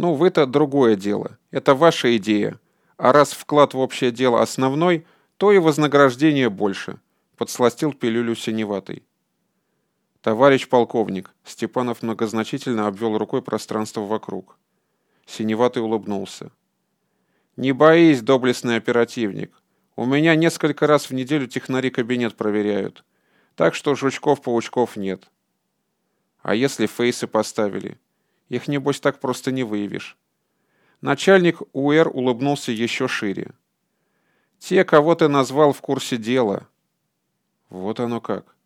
Ну, вы-то другое дело. Это ваша идея. А раз вклад в общее дело основной, то и вознаграждение больше», — подсластил пилюлю синеватый. «Товарищ полковник», — Степанов многозначительно обвел рукой пространство вокруг. Синеватый улыбнулся. «Не боись, доблестный оперативник. У меня несколько раз в неделю технари кабинет проверяют. Так что жучков-паучков нет. А если фейсы поставили? Их, небось, так просто не выявишь. Начальник УР улыбнулся еще шире. Те, кого ты назвал в курсе дела. Вот оно как.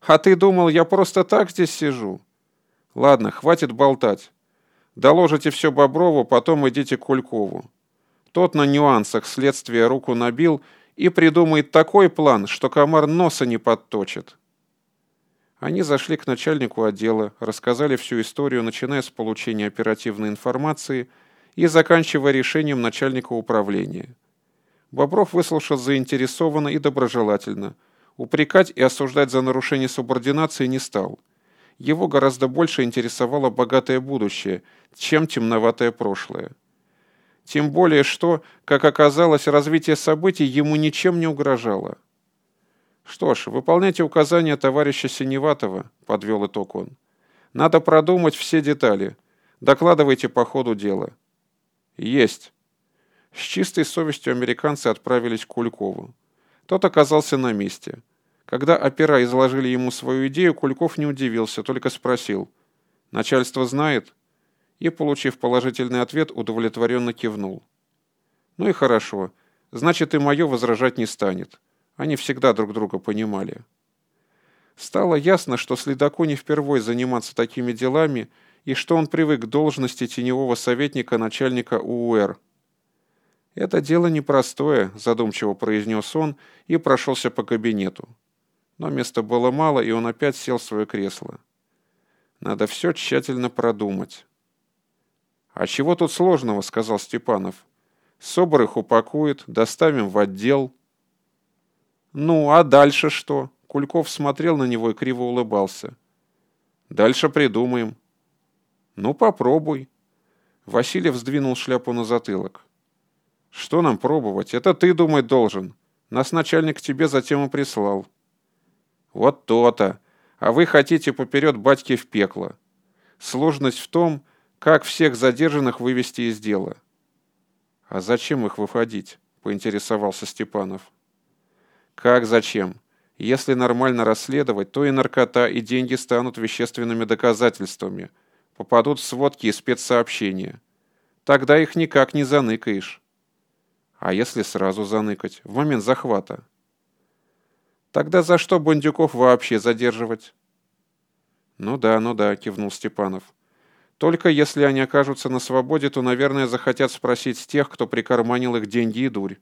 А ты думал, я просто так здесь сижу? Ладно, хватит болтать. Доложите все Боброву, потом идите к Кулькову. Тот на нюансах следствия руку набил и придумает такой план, что комар носа не подточит. Они зашли к начальнику отдела, рассказали всю историю, начиная с получения оперативной информации и заканчивая решением начальника управления. Бобров выслушал заинтересованно и доброжелательно. Упрекать и осуждать за нарушение субординации не стал. Его гораздо больше интересовало богатое будущее, чем темноватое прошлое. Тем более, что, как оказалось, развитие событий ему ничем не угрожало. «Что ж, выполняйте указания товарища Синеватова», — подвел итог он. «Надо продумать все детали. Докладывайте по ходу дела». «Есть». С чистой совестью американцы отправились к Кулькову. Тот оказался на месте. Когда опера изложили ему свою идею, Кульков не удивился, только спросил. «Начальство знает?» и, получив положительный ответ, удовлетворенно кивнул. «Ну и хорошо. Значит, и мое возражать не станет. Они всегда друг друга понимали». Стало ясно, что следаку не впервой заниматься такими делами и что он привык к должности теневого советника начальника УУР. «Это дело непростое», — задумчиво произнес он и прошелся по кабинету. Но места было мало, и он опять сел в свое кресло. «Надо все тщательно продумать». «А чего тут сложного?» — сказал Степанов. «Собор их упакует, доставим в отдел». «Ну, а дальше что?» Кульков смотрел на него и криво улыбался. «Дальше придумаем». «Ну, попробуй». Васильев сдвинул шляпу на затылок. «Что нам пробовать? Это ты думать должен. Нас начальник к тебе затем и прислал». «Вот то-то. А вы хотите поперед батьки в пекло. Сложность в том, как всех задержанных вывести из дела? А зачем их выходить? Поинтересовался Степанов. Как зачем? Если нормально расследовать, то и наркота, и деньги станут вещественными доказательствами, попадут в сводки и спецсообщения. Тогда их никак не заныкаешь. А если сразу заныкать, в момент захвата? Тогда за что бандюков вообще задерживать? Ну да, ну да, кивнул Степанов. Только если они окажутся на свободе, то, наверное, захотят спросить тех, кто прикарманил их деньги и дурь.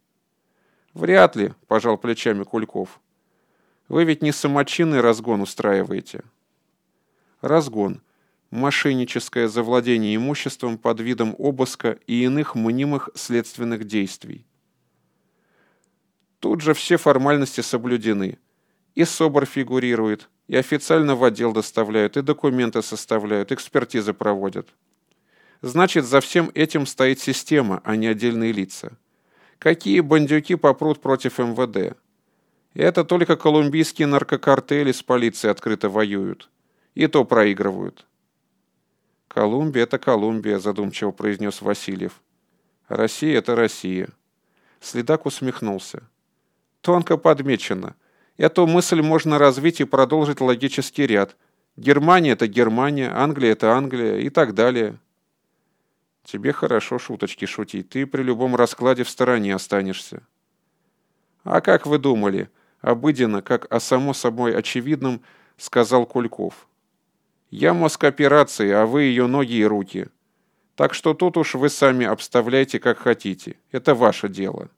«Вряд ли», — пожал плечами Кульков. «Вы ведь не самочинный разгон устраиваете». Разгон. Мошенническое завладение имуществом под видом обыска и иных мнимых следственных действий. Тут же все формальности соблюдены. И СОБР фигурирует, и официально в отдел доставляют, и документы составляют, экспертизы проводят. Значит, за всем этим стоит система, а не отдельные лица. Какие бандюки попрут против МВД? Это только колумбийские наркокартели с полицией открыто воюют. И то проигрывают. «Колумбия — это Колумбия», — задумчиво произнес Васильев. «Россия — это Россия». Следак усмехнулся. «Тонко подмечено. Эту мысль можно развить и продолжить логический ряд. Германия – это Германия, Англия – это Англия и так далее. Тебе хорошо шуточки шутить, ты при любом раскладе в стороне останешься. А как вы думали? Обыденно, как о само собой очевидном, сказал Кульков. Я мозг операции, а вы ее ноги и руки. Так что тут уж вы сами обставляйте, как хотите. Это ваше дело.